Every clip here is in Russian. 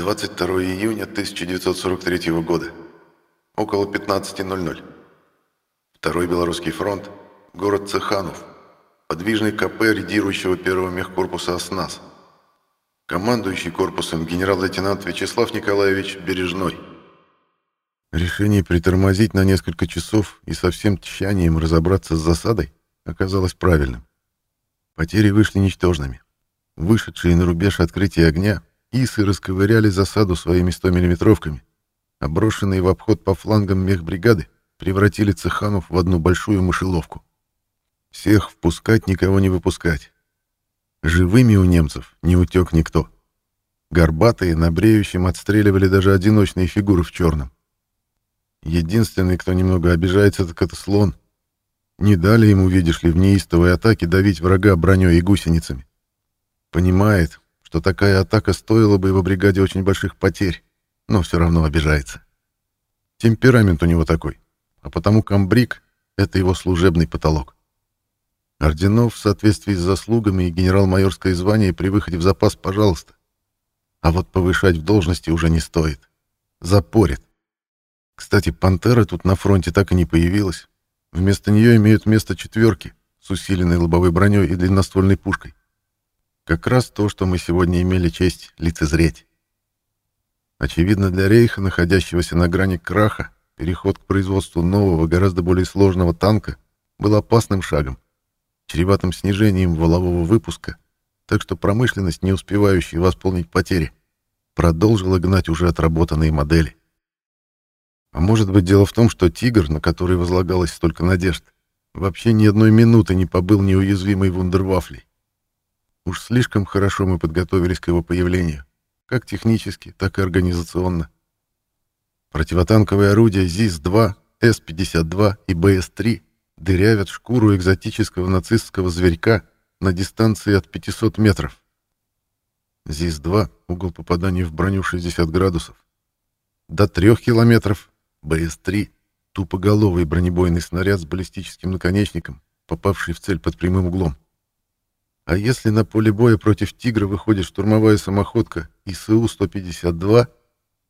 22 июня 1943 года. Около 15.00. Второй Белорусский фронт. Город Цеханов. Подвижный КП редирующего первого мехкорпуса «Оснас». Командующий корпусом генерал-лейтенант Вячеслав Николаевич Бережной. Решение притормозить на несколько часов и со всем тщанием разобраться с засадой оказалось правильным. Потери вышли ничтожными. Вышедшие на рубеж открытия огня, исы расковыряли засаду своими 100-миллиметровками, а брошенные в обход по флангам мехбригады превратили Цеханов в одну большую мышеловку. Всех впускать, никого не выпускать. Живыми у немцев не утек никто. Горбатые на бреющем отстреливали даже одиночные фигуры в черном. Единственный, кто немного обижается, так это слон. Не дали ему, видишь ли, в неистовой атаке давить врага броней и гусеницами. Понимает, что такая атака стоила бы его бригаде очень больших потерь, но все равно обижается. Темперамент у него такой, а потому комбриг — это его служебный потолок. Орденов в соответствии с заслугами и генерал-майорское звание при выходе в запас, пожалуйста. А вот повышать в должности уже не стоит. Запорит. Кстати, «Пантера» тут на фронте так и не появилась. Вместо нее имеют место четверки с усиленной лобовой броней и длинноствольной пушкой. Как раз то, что мы сегодня имели честь лицезреть. Очевидно, для Рейха, находящегося на грани краха, переход к производству нового, гораздо более сложного танка был опасным шагом чреватым снижением волового выпуска, так что промышленность, не успевающая восполнить потери, продолжила гнать уже отработанные модели. А может быть дело в том, что «Тигр», на который возлагалось столько надежд, вообще ни одной минуты не побыл неуязвимой вундервафлей. Уж слишком хорошо мы подготовились к его появлению, как технически, так и организационно. Противотанковые орудия ЗИС-2, С-52 и БС-3 дырявят шкуру экзотического нацистского зверька на дистанции от 500 метров. ЗИС-2, угол попадания в броню 60 градусов. До 3 километров БС-3, тупоголовый бронебойный снаряд с баллистическим наконечником, попавший в цель под прямым углом. А если на поле боя против «Тигра» выходит штурмовая самоходка ИСУ-152,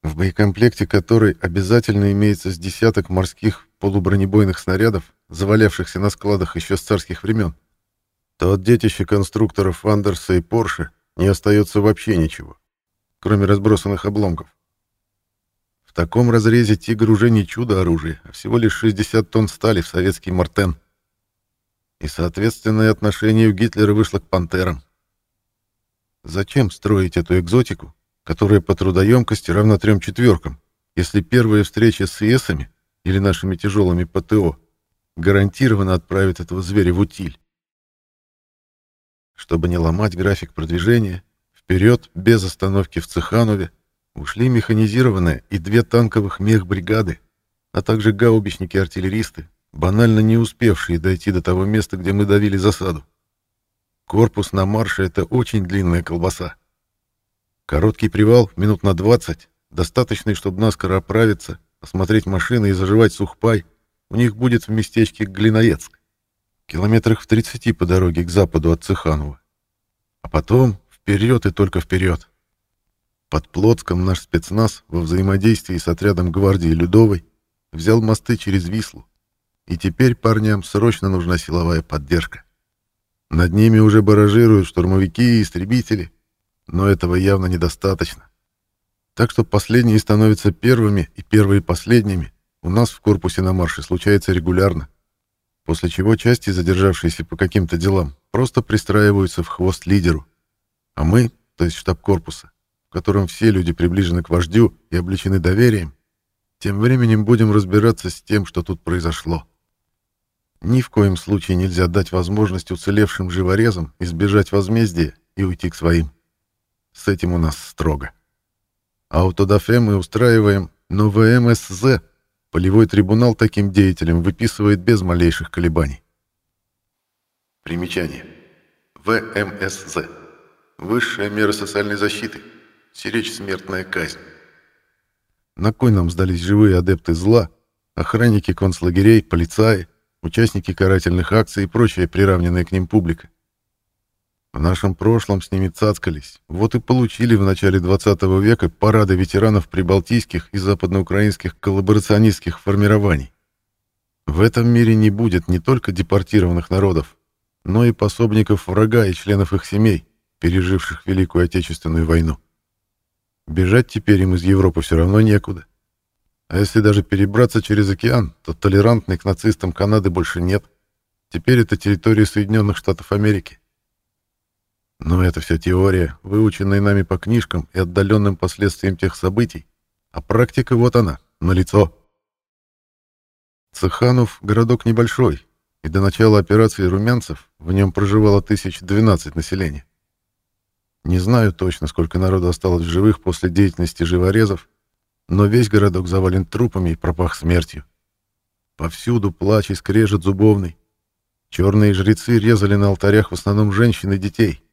в боекомплекте которой обязательно имеется с десяток морских полубронебойных снарядов, завалявшихся на складах еще с царских времен, то от детища конструкторов Андерса и Порше не остается вообще ничего, кроме разбросанных обломков. В таком разрезе «Тигр» уже не чудо-оружие, а всего лишь 60 тонн стали в советский «Мартен». И соответственное отношение у Гитлера вышло к «Пантерам». Зачем строить эту экзотику, которая по трудоемкости равна трем четверкам, если первая встреча с ИСами или нашими тяжелыми ПТО гарантированно отправит этого зверя в утиль. Чтобы не ломать график продвижения, вперед, без остановки в Цеханове, ушли механизированные и две танковых мехбригады, а также гаубичники-артиллеристы, банально не успевшие дойти до того места, где мы давили засаду. Корпус на марше — это очень длинная колбаса. Короткий привал, минут на 20, достаточный, чтобы наскоро оправиться, осмотреть машины и заживать сухпай — у них будет в местечке Глиноецк, километрах в 30 по дороге к западу от Цеханова. А потом вперед и только вперед. Под Плотском наш спецназ во взаимодействии с отрядом гвардии Людовой взял мосты через Вислу, и теперь парням срочно нужна силовая поддержка. Над ними уже баражируют штурмовики и истребители, но этого явно недостаточно. Так что последние становятся первыми и первые последними, у нас в корпусе на марше случается регулярно, после чего части, задержавшиеся по каким-то делам, просто пристраиваются в хвост лидеру. А мы, то есть штаб корпуса, в котором все люди приближены к вождю и обличены доверием, тем временем будем разбираться с тем, что тут произошло. Ни в коем случае нельзя дать возможность уцелевшим живорезам избежать возмездия и уйти к своим. С этим у нас строго. Аутодафе мы устраиваем, но ВМСЗ Полевой трибунал таким деятелям выписывает без малейших колебаний. Примечание. ВМСЗ. Высшая мера социальной защиты. Сиречь смертная казнь. На кой нам сдались живые адепты зла, охранники концлагерей, полицаи, участники карательных акций и прочая приравненная к ним публика? В нашем прошлом с ними цацкались, вот и получили в начале 20 века парады ветеранов прибалтийских и западноукраинских коллаборационистских формирований. В этом мире не будет не только депортированных народов, но и пособников врага и членов их семей, переживших Великую Отечественную войну. Бежать теперь им из Европы все равно некуда. А если даже перебраться через океан, то толерантной к нацистам Канады больше нет. Теперь это территория Соединенных Штатов Америки. Но это все теория, выученная нами по книжкам и отдаленным последствиям тех событий. А практика вот она, налицо. Цеханов — городок небольшой, и до начала операции румянцев в нем проживало тысяч двенадцать населения. Не знаю точно, сколько народу осталось в живых после деятельности живорезов, но весь городок завален трупами и пропах смертью. Повсюду плач и скрежет зубовный. Черные жрецы резали на алтарях в основном женщин и детей —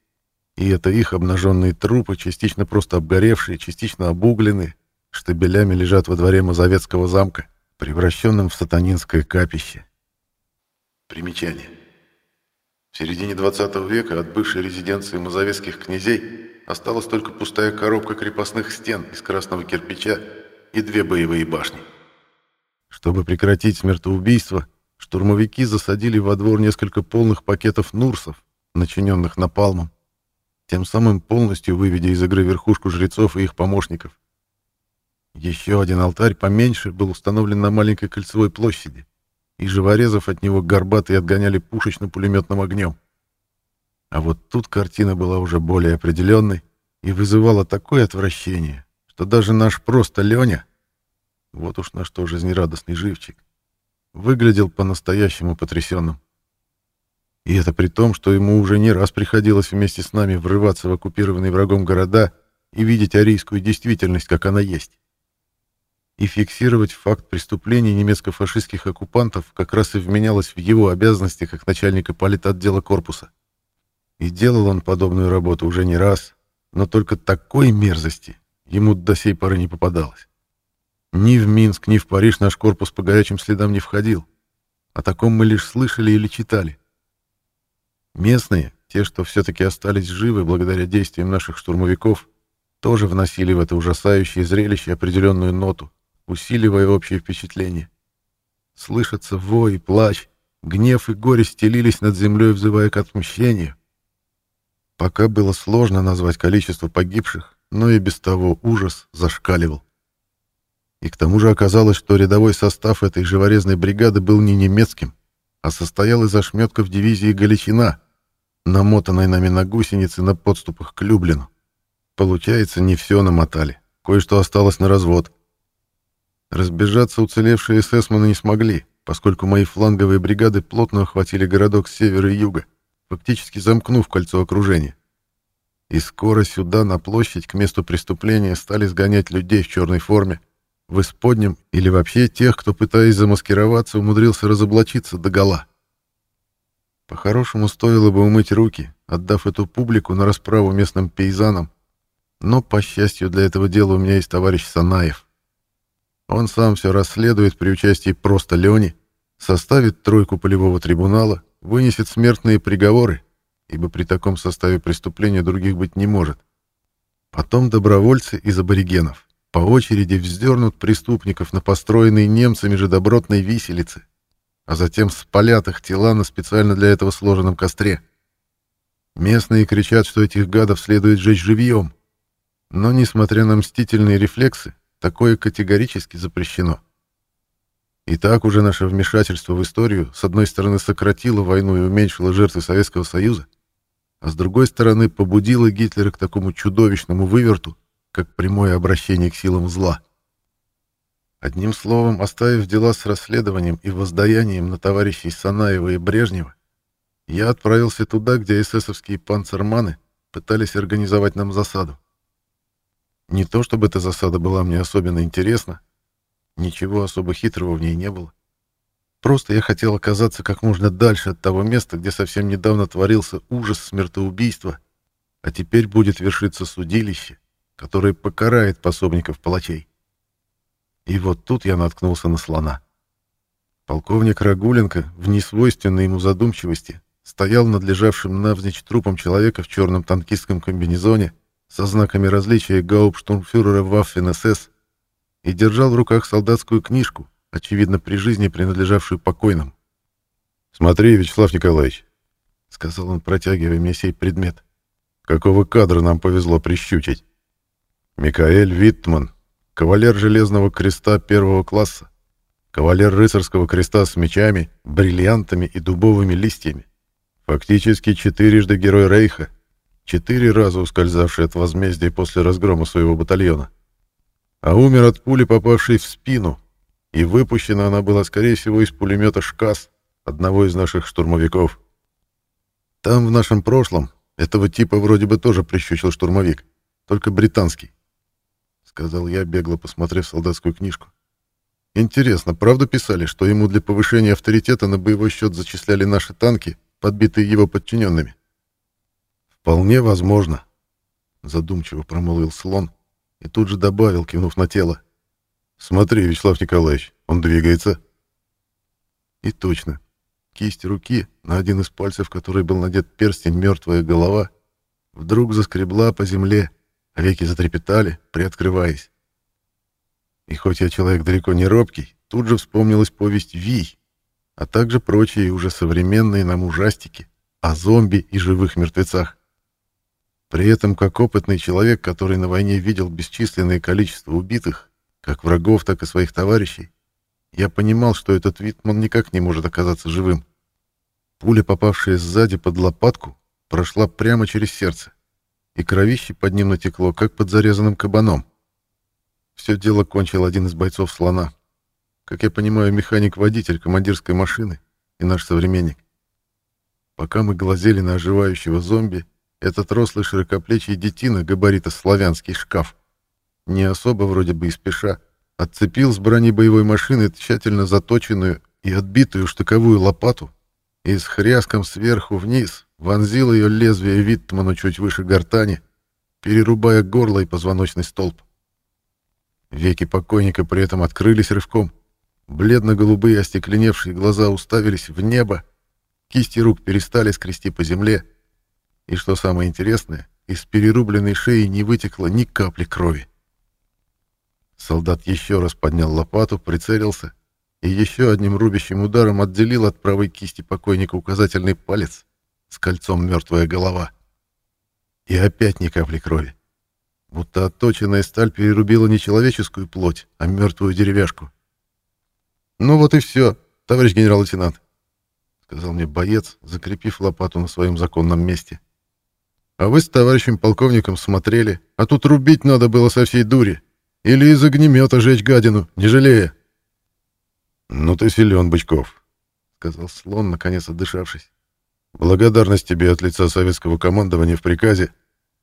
и это их обнаженные трупы, частично просто обгоревшие, частично обугленные, штабелями лежат во дворе Мазовецкого замка, превращенном в сатанинское капище. Примечание. В середине 20 века от бывшей резиденции мазовецких князей осталась только пустая коробка крепостных стен из красного кирпича и две боевые башни. Чтобы прекратить смертоубийство, штурмовики засадили во двор несколько полных пакетов нурсов, начиненных напалмом, тем самым полностью выведя из игры верхушку жрецов и их помощников. Еще один алтарь поменьше был установлен на маленькой кольцевой площади, и живорезов от него горбатые отгоняли пушечно-пулеметным огнем. А вот тут картина была уже более определенной и вызывала такое отвращение, что даже наш просто Леня, вот уж на что жизнерадостный живчик, выглядел по-настоящему потрясенным. И это при том, что ему уже не раз приходилось вместе с нами врываться в оккупированные врагом города и видеть арийскую действительность, как она есть. И фиксировать факт преступлений немецко-фашистских оккупантов как раз и вменялось в его обязанности как начальника политотдела корпуса. И делал он подобную работу уже не раз, но только такой мерзости ему до сей поры не попадалось. Ни в Минск, ни в Париж наш корпус по горячим следам не входил. О таком мы лишь слышали или читали. Местные, те, что все-таки остались живы благодаря действиям наших штурмовиков, тоже вносили в это ужасающее зрелище определенную ноту, усиливая общее впечатление. Слышится вой и плач, гнев и горе стелились над землей, взывая к отмщению. Пока было сложно назвать количество погибших, но и без того ужас зашкаливал. И к тому же оказалось, что рядовой состав этой живорезной бригады был не немецким, а состоял из ошметков дивизии «Галичина», намотанной нами на гусеницы на подступах к Люблину. Получается, не все намотали. Кое-что осталось на развод. Разбежаться уцелевшие эсэсманы не смогли, поскольку мои фланговые бригады плотно охватили городок с севера и юга, фактически замкнув кольцо окружения. И скоро сюда, на площадь, к месту преступления, стали сгонять людей в черной форме, в исподнем или вообще тех, кто, пытаясь замаскироваться, умудрился разоблачиться догола. По-хорошему, стоило бы умыть руки, отдав эту публику на расправу местным пейзанам. Но, по счастью, для этого дела у меня есть товарищ Санаев. Он сам все расследует при участии просто Лени, составит тройку полевого трибунала, вынесет смертные приговоры, ибо при таком составе преступления других быть не может. Потом добровольцы из аборигенов по очереди вздернут преступников на построенные немцами же добротной виселицы, а затем спалят их тела на специально для этого сложенном костре. Местные кричат, что этих гадов следует сжечь живьем. Но, несмотря на мстительные рефлексы, такое категорически запрещено. И так уже наше вмешательство в историю с одной стороны сократило войну и уменьшило жертвы Советского Союза, а с другой стороны побудило Гитлера к такому чудовищному выверту, как прямое обращение к силам зла. Одним словом, оставив дела с расследованием и воздаянием на товарищей Санаева и Брежнева, я отправился туда, где эсэсовские панцерманы пытались организовать нам засаду. Не то чтобы эта засада была мне особенно интересна, ничего особо хитрого в ней не было. Просто я хотел оказаться как можно дальше от того места, где совсем недавно творился ужас смертоубийства, а теперь будет вершиться судилище, которое покарает пособников палачей. И вот тут я наткнулся на слона. Полковник Рагуленко в несвойственной ему задумчивости стоял над лежавшим навзничь трупом человека в черном танкистском комбинезоне со знаками различия гауптштурмфюрера Waffen-СС и держал в руках солдатскую книжку, очевидно, при жизни принадлежавшую покойным. «Смотри, Вячеслав Николаевич», — сказал он, протягивая мне сей предмет. «Какого кадра нам повезло прищучить? Микаэль Виттман, кавалер Железного Креста первого класса, кавалер Рыцарского Креста с мечами, бриллиантами и дубовыми листьями, фактически четырежды герой Рейха, четыре раза ускользавший от возмездия после разгрома своего батальона. А умер от пули, попавшей в спину, и выпущена она была, скорее всего, из пулемета «Шкас», одного из наших штурмовиков. Там, в нашем прошлом, этого типа вроде бы тоже прищучил штурмовик, только британский. Сказал я, бегло посмотрев солдатскую книжку. Интересно, правда писали, что ему для повышения авторитета на боевой счет зачисляли наши танки, подбитые его подчиненными? Вполне возможно, задумчиво промолвил слон и тут же добавил, кивнув на тело. Смотри, Вячеслав Николаевич, он двигается. И точно, кисть руки, на один из пальцев которой был надет перстень «Мертвая голова», вдруг заскребла по земле, веки затрепетали, приоткрываясь. И хоть я человек далеко не робкий, тут же вспомнилась повесть «Вий», а также прочие уже современные нам ужастики о зомби и живых мертвецах. При этом, как опытный человек, который на войне видел бесчисленное количество убитых, как врагов, так и своих товарищей, я понимал, что этот Витман никак не может оказаться живым. Пуля, попавшая сзади под лопатку, прошла прямо через сердце, и кровище под ним натекло, как под зарезанным кабаном. Все дело кончил один из бойцов слона. Как я понимаю, механик-водитель командирской машины и наш современник. Пока мы глазели на оживающего зомби, этот рослый широкоплечий детина габарита славянский шкаф, не особо вроде бы и спеша, отцепил с брони боевой машины тщательно заточенную и отбитую штыковую лопату и с хряском сверху вниз вонзил ее лезвие Виттману чуть выше гортани, перерубая горло и позвоночный столб. Веки покойника при этом открылись рывком, бледно-голубые остекленевшие глаза уставились в небо, кисти рук перестали скрести по земле, и, что самое интересное, из перерубленной шеи не вытекло ни капли крови. Солдат еще раз поднял лопату, прицелился и еще одним рубящим ударом отделил от правой кисти покойника указательный палец с кольцом мертвая голова. И опять ни капли крови. Будто отточенная сталь перерубила не человеческую плоть, а мертвую деревяшку. «Ну вот и все, товарищ генерал-лейтенант», — сказал мне боец, закрепив лопату на своем законном месте. «А вы с товарищем полковником смотрели, а тут рубить надо было со всей дури». Или из огнемета жечь гадину, не жалея. «Ну ты силен, Бычков», — сказал слон, наконец отдышавшись. «Благодарность тебе от лица советского командования в приказе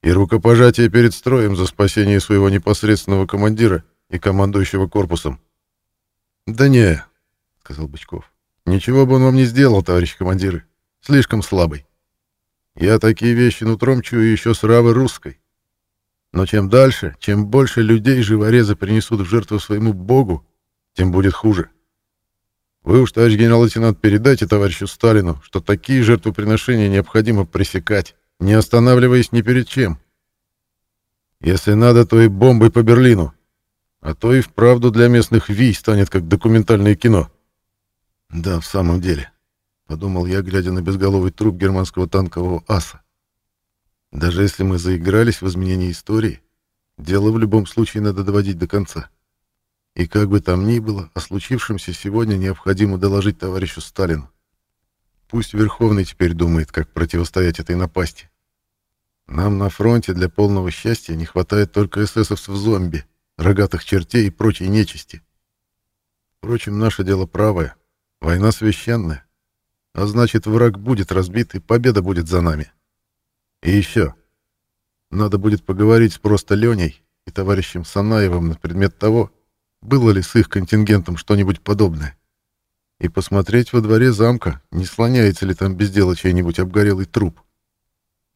и рукопожатие перед строем за спасение своего непосредственного командира и командующего корпусом». «Да не», — сказал Бычков, — «ничего бы он вам не сделал, товарищ командиры. Слишком слабый. Я такие вещи нутром чую еще с Равы русской. Но чем дальше, чем больше людей живорезы принесут в жертву своему богу, тем будет хуже. Вы уж, товарищ генерал-лейтенант, передайте товарищу Сталину, что такие жертвоприношения необходимо пресекать, не останавливаясь ни перед чем. Если надо, то и бомбой по Берлину. А то и вправду для местных вий станет как документальное кино. Да, в самом деле, — подумал я, глядя на безголовый труп германского танкового аса. Даже если мы заигрались в изменении истории, дело в любом случае надо доводить до конца. И как бы там ни было, о случившемся сегодня необходимо доложить товарищу Сталину. Пусть Верховный теперь думает, как противостоять этой напасти. Нам на фронте для полного счастья не хватает только эсэсовцев-зомби, рогатых чертей и прочей нечисти. Впрочем, наше дело правое. Война священная. А значит, враг будет разбит, и победа будет за нами. И еще. Надо будет поговорить с просто Леней и товарищем Санаевым на предмет того, было ли с их контингентом что-нибудь подобное. И посмотреть во дворе замка, не слоняется ли там без дела чей-нибудь обгорелый труп.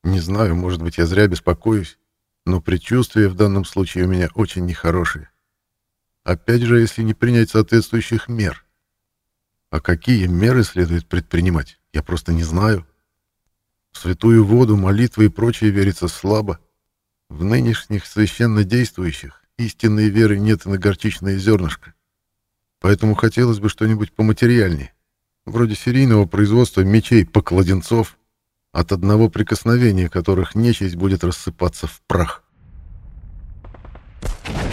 Не знаю, может быть, я зря беспокоюсь, но предчувствия в данном случае у меня очень нехорошие. Опять же, если не принять соответствующих мер. А какие меры следует предпринимать, я просто не знаю. В святую воду, молитвы и прочее верится слабо. В нынешних священно действующих истинной веры нет и на горчичное зернышко. Поэтому хотелось бы что-нибудь поматериальнее, вроде серийного производства мечей-покладенцов, от одного прикосновения которых нечисть будет рассыпаться в прах. Thank